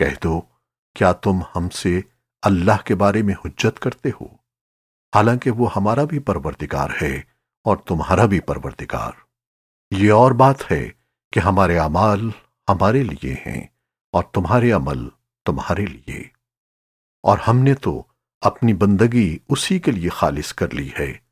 کہہ دو، کیا تم ہم سے اللہ کے بارے میں حجت کرتے ہو؟ حالانکہ وہ ہمارا بھی پروردگار ہے اور تمہارا بھی پروردگار۔ یہ اور بات ہے کہ ہمارے اعمال ہمارے لیے ہیں اور تمہارے عمل تمہارے لیے۔ اور ہم نے تو اپنی بندگی اسی کے لیے خالص کر لی ہے۔